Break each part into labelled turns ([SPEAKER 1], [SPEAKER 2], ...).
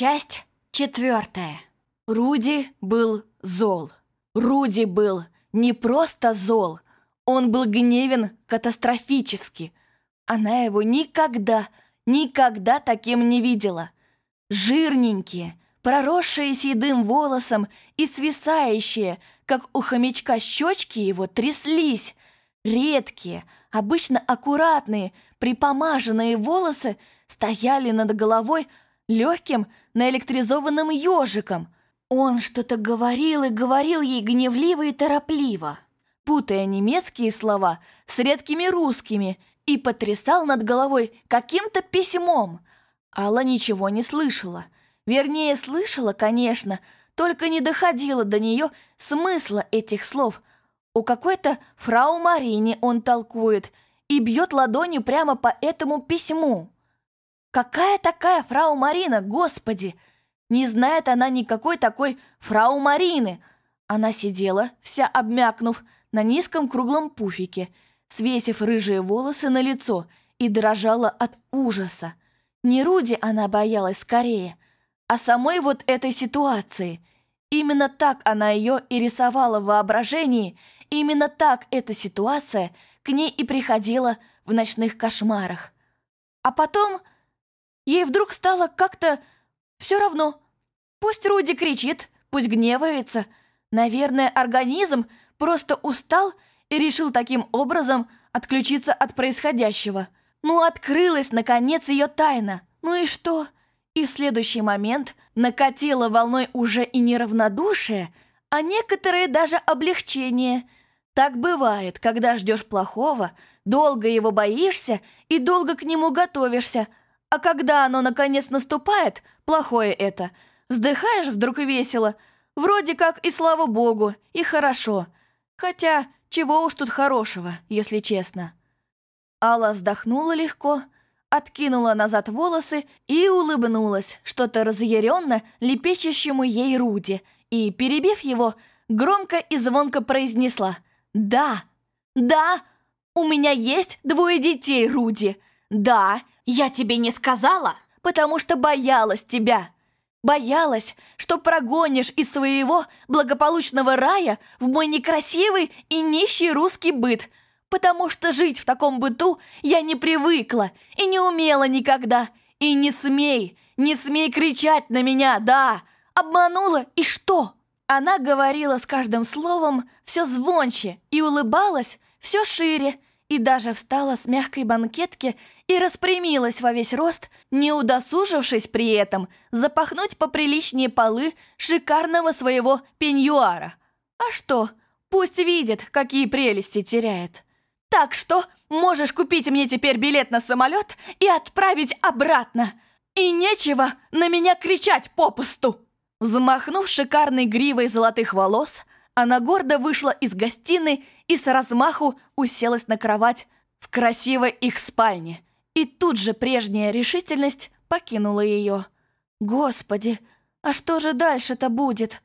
[SPEAKER 1] Часть четвертая. Руди был зол. Руди был не просто зол, он был гневен катастрофически. Она его никогда, никогда таким не видела. Жирненькие, проросшие седым волосом и свисающие, как у хомячка щечки его, тряслись. Редкие, обычно аккуратные, припомаженные волосы стояли над головой легким наэлектризованным ежиком. Он что-то говорил и говорил ей гневливо и торопливо, путая немецкие слова с редкими русскими и потрясал над головой каким-то письмом. Алла ничего не слышала. Вернее, слышала, конечно, только не доходило до нее смысла этих слов. У какой-то фрау Марине он толкует и бьет ладонью прямо по этому письму. Какая такая фрау Марина, господи! Не знает она никакой такой фрау Марины. Она сидела, вся обмякнув, на низком круглом пуфике, свесив рыжие волосы на лицо и дрожала от ужаса. Не Руди она боялась скорее, а самой вот этой ситуации. Именно так она ее и рисовала в воображении, именно так эта ситуация к ней и приходила в ночных кошмарах. А потом Ей вдруг стало как-то все равно. Пусть Руди кричит, пусть гневается. Наверное, организм просто устал и решил таким образом отключиться от происходящего. Ну, открылась, наконец, ее тайна. Ну и что? И в следующий момент накатило волной уже и неравнодушие, а некоторые даже облегчение. Так бывает, когда ждешь плохого, долго его боишься и долго к нему готовишься – а когда оно наконец наступает, плохое это, вздыхаешь вдруг весело. Вроде как и слава богу, и хорошо. Хотя, чего уж тут хорошего, если честно. Алла вздохнула легко, откинула назад волосы и улыбнулась, что-то разъяренно лепечащему ей Руди, и, перебив его, громко и звонко произнесла «Да, да, у меня есть двое детей, Руди. Да, «Я тебе не сказала, потому что боялась тебя. Боялась, что прогонишь из своего благополучного рая в мой некрасивый и нищий русский быт, потому что жить в таком быту я не привыкла и не умела никогда. И не смей, не смей кричать на меня, да! Обманула, и что?» Она говорила с каждым словом все звонче и улыбалась все шире, и даже встала с мягкой банкетки и распрямилась во весь рост, не удосужившись при этом запахнуть поприличнее полы шикарного своего пеньюара. А что, пусть видит, какие прелести теряет. Так что можешь купить мне теперь билет на самолет и отправить обратно. И нечего на меня кричать попусту. Взмахнув шикарной гривой золотых волос, она гордо вышла из гостиной и с размаху уселась на кровать в красивой их спальне. И тут же прежняя решительность покинула ее. Господи, а что же дальше-то будет?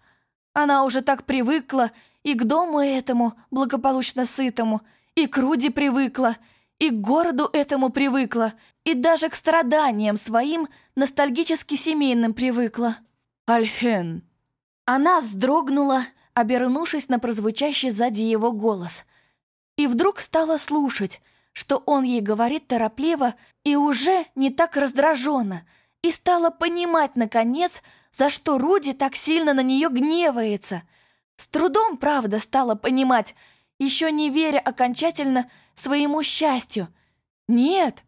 [SPEAKER 1] Она уже так привыкла и к дому этому, благополучно сытому, и к Руди привыкла, и к городу этому привыкла, и даже к страданиям своим ностальгически семейным привыкла. Альхен. Она вздрогнула обернувшись на прозвучащий сзади его голос. И вдруг стала слушать, что он ей говорит торопливо и уже не так раздраженно, и стала понимать, наконец, за что Руди так сильно на нее гневается. С трудом, правда, стала понимать, еще не веря окончательно своему счастью. Нет,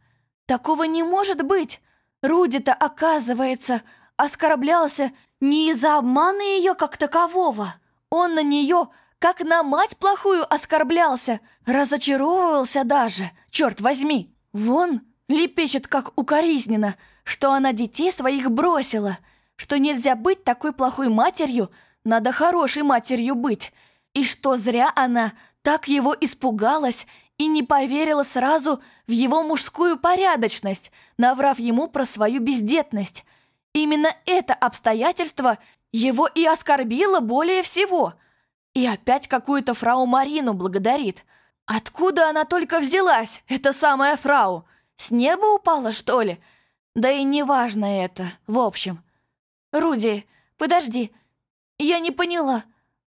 [SPEAKER 1] такого не может быть. Руди-то, оказывается, оскорблялся не из-за обмана ее как такового, он на нее, как на мать плохую, оскорблялся, разочаровывался даже, черт возьми. Вон лепечет как укоризненно, что она детей своих бросила, что нельзя быть такой плохой матерью, надо хорошей матерью быть, и что зря она так его испугалась и не поверила сразу в его мужскую порядочность, наврав ему про свою бездетность. Именно это обстоятельство его и оскорбила более всего. И опять какую-то фрау Марину благодарит. Откуда она только взялась, эта самая фрау? С неба упала, что ли? Да и не важно это, в общем. Руди, подожди, я не поняла.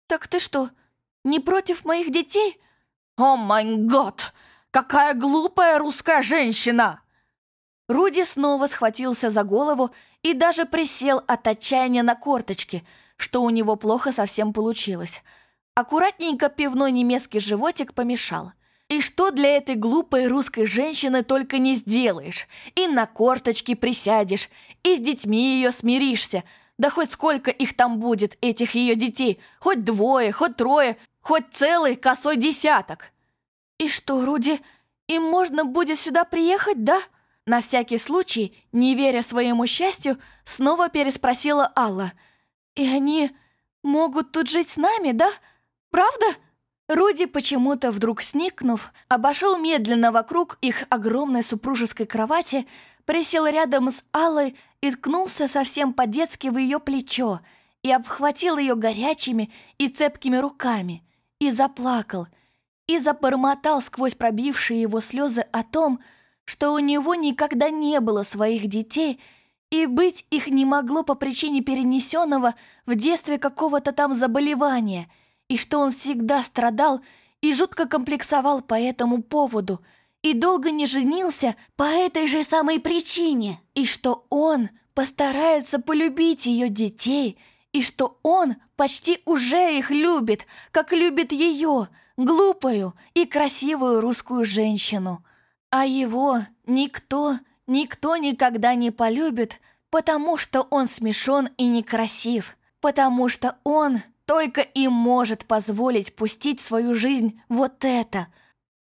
[SPEAKER 1] Так ты что, не против моих детей?
[SPEAKER 2] О май год! Какая глупая русская женщина!
[SPEAKER 1] Руди снова схватился за голову и даже присел от отчаяния на корточки, что у него плохо совсем получилось. Аккуратненько пивной немецкий животик помешал. И что для этой глупой русской женщины только не сделаешь. И на корточки присядешь, и с детьми ее смиришься. Да хоть сколько их там будет, этих ее детей, хоть двое, хоть трое, хоть целый косой десяток. И что, Руди, им можно будет сюда приехать, да? На всякий случай, не веря своему счастью, снова переспросила Алла. «И они могут тут жить с нами, да? Правда?» Руди, почему-то вдруг сникнув, обошел медленно вокруг их огромной супружеской кровати, присел рядом с Аллой и ткнулся совсем по-детски в ее плечо и обхватил ее горячими и цепкими руками, и заплакал, и забормотал сквозь пробившие его слезы о том, что у него никогда не было своих детей, и быть их не могло по причине перенесенного в детстве какого-то там заболевания, и что он всегда страдал и жутко комплексовал по этому поводу, и долго не женился по этой же самой причине, и что он постарается полюбить ее детей, и что он почти уже их любит, как любит ее, глупую и красивую русскую женщину. А его никто, никто никогда не полюбит, потому что он смешон и некрасив, потому что он только и может позволить пустить свою жизнь вот это,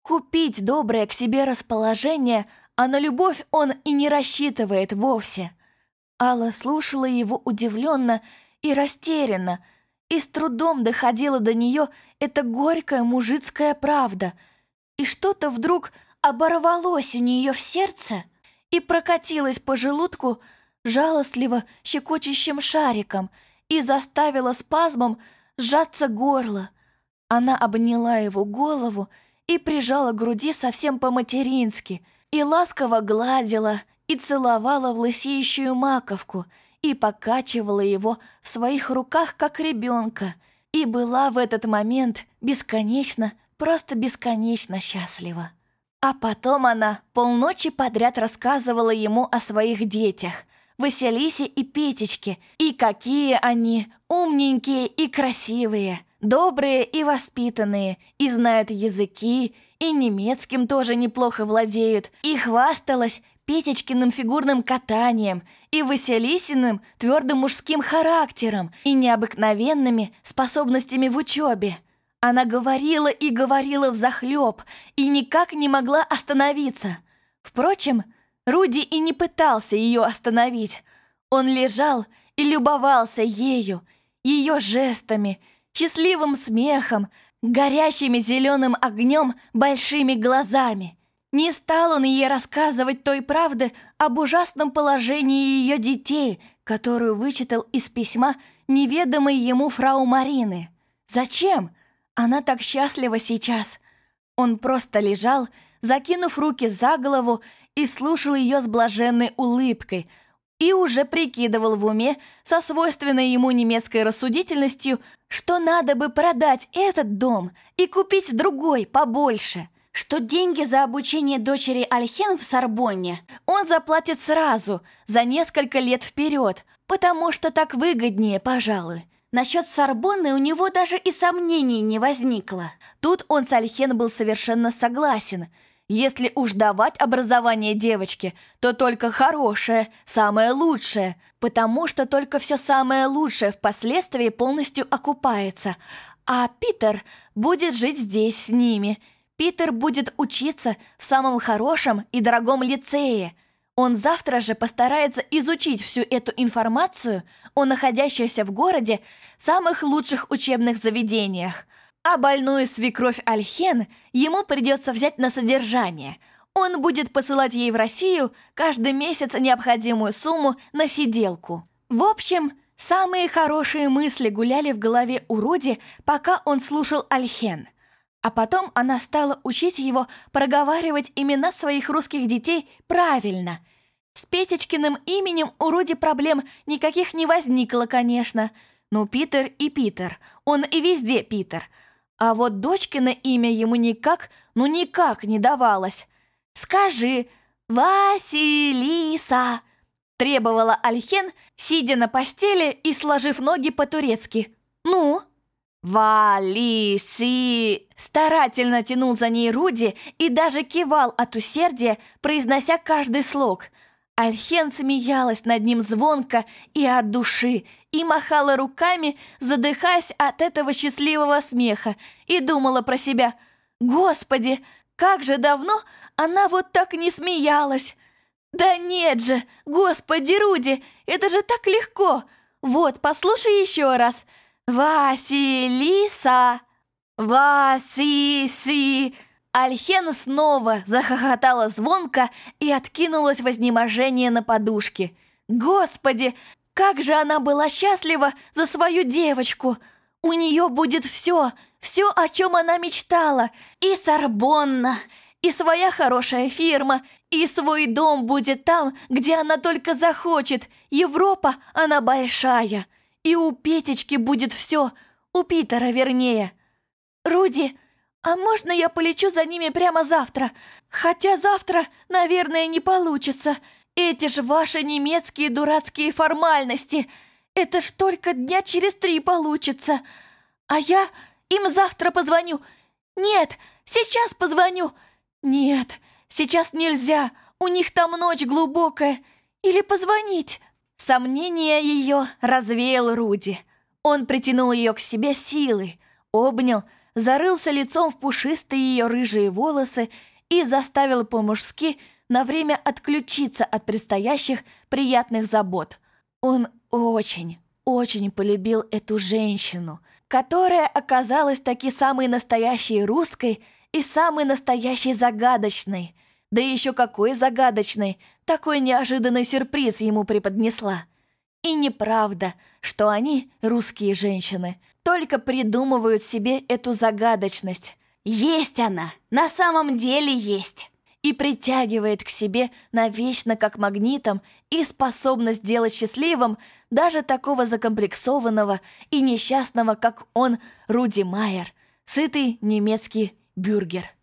[SPEAKER 1] купить доброе к себе расположение, а на любовь он и не рассчитывает вовсе. Алла слушала его удивленно и растерянно, и с трудом доходила до нее эта горькая мужицкая правда, и что-то вдруг оборвалось у нее в сердце и прокатилось по желудку жалостливо щекочущим шариком и заставило спазмом сжаться горло. Она обняла его голову и прижала к груди совсем по-матерински, и ласково гладила, и целовала в лысеющую маковку, и покачивала его в своих руках, как ребенка, и была в этот момент бесконечно, просто бесконечно счастлива. А потом она полночи подряд рассказывала ему о своих детях, Василисе и Петечке, и какие они умненькие и красивые, добрые и воспитанные, и знают языки, и немецким тоже неплохо владеют, и хвасталась Петечкиным фигурным катанием, и Василисиным твердым мужским характером, и необыкновенными способностями в учебе. Она говорила и говорила взахлеб, и никак не могла остановиться. Впрочем, Руди и не пытался ее остановить. Он лежал и любовался ею, ее жестами, счастливым смехом, горящими зеленым огнем большими глазами. Не стал он ей рассказывать той правды об ужасном положении ее детей, которую вычитал из письма неведомой ему фрау Марины. Зачем? Она так счастлива сейчас. Он просто лежал, закинув руки за голову и слушал ее с блаженной улыбкой и уже прикидывал в уме со свойственной ему немецкой рассудительностью, что надо бы продать этот дом и купить другой побольше, что деньги за обучение дочери Альхен в Сорбонне он заплатит сразу, за несколько лет вперед, потому что так выгоднее, пожалуй. Насчет Сорбонны у него даже и сомнений не возникло. Тут он с Альхен был совершенно согласен. Если уж давать образование девочке, то только хорошее, самое лучшее, потому что только все самое лучшее впоследствии полностью окупается. А Питер будет жить здесь с ними. Питер будет учиться в самом хорошем и дорогом лицее – он завтра же постарается изучить всю эту информацию о находящихся в городе самых лучших учебных заведениях. А больную свекровь Альхен ему придется взять на содержание. Он будет посылать ей в Россию каждый месяц необходимую сумму на сиделку. В общем, самые хорошие мысли гуляли в голове у пока он слушал Альхен – а потом она стала учить его проговаривать имена своих русских детей правильно. С Петечкиным именем у Руди проблем никаких не возникло, конечно. Ну, Питер и Питер. Он и везде Питер. А вот дочкино имя ему никак, ну никак не давалось. «Скажи, Василиса!» Требовала Альхен, сидя на постели и сложив ноги по-турецки. «Ну?» «Валиси!» Старательно тянул за ней Руди и даже кивал от усердия, произнося каждый слог – Альхен смеялась над ним звонко и от души, и махала руками, задыхаясь от этого счастливого смеха, и думала про себя «Господи, как же давно она вот так не смеялась!» «Да нет же! Господи, Руди, это же так легко! Вот, послушай еще раз. Василиса! Васиси!» Альхена снова захохотала звонко и откинулась в изнеможение на подушке. Господи, как же она была счастлива за свою девочку! У нее будет все, все, о чем она мечтала. И Сорбонна, и своя хорошая фирма, и свой дом будет там, где она только захочет. Европа, она большая. И у Петечки будет все, у Питера вернее. Руди, «А можно я полечу за ними прямо завтра? Хотя завтра, наверное, не получится. Эти же ваши немецкие дурацкие формальности. Это ж только дня через три получится. А я им завтра позвоню. Нет, сейчас позвоню. Нет, сейчас нельзя. У них там ночь глубокая. Или позвонить?» Сомнение ее развеял Руди. Он притянул ее к себе силой, обнял, зарылся лицом в пушистые ее рыжие волосы и заставил по-мужски на время отключиться от предстоящих приятных забот. Он очень, очень полюбил эту женщину, которая оказалась таки самой настоящей русской и самой настоящей загадочной. Да еще какой загадочной, такой неожиданный сюрприз ему преподнесла. И неправда, что они, русские женщины, только придумывают себе эту загадочность. Есть она, на самом деле есть. И притягивает к себе навечно как магнитом и способна сделать счастливым даже такого закомплексованного и несчастного, как он, Руди Майер, сытый немецкий бюргер.